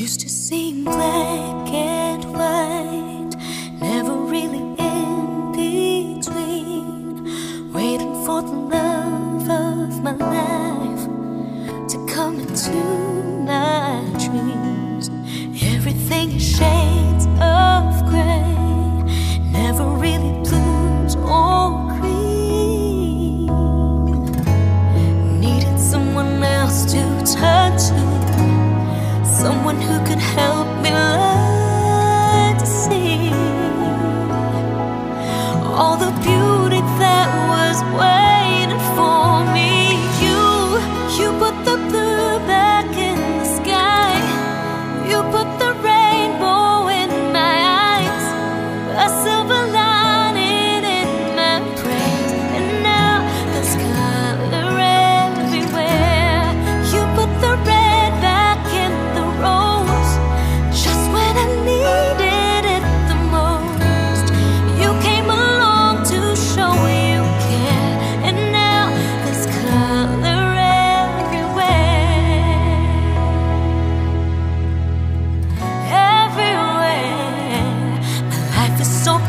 Used to seem black and white, never really in between, waiting for the love. all the beauty that was. for so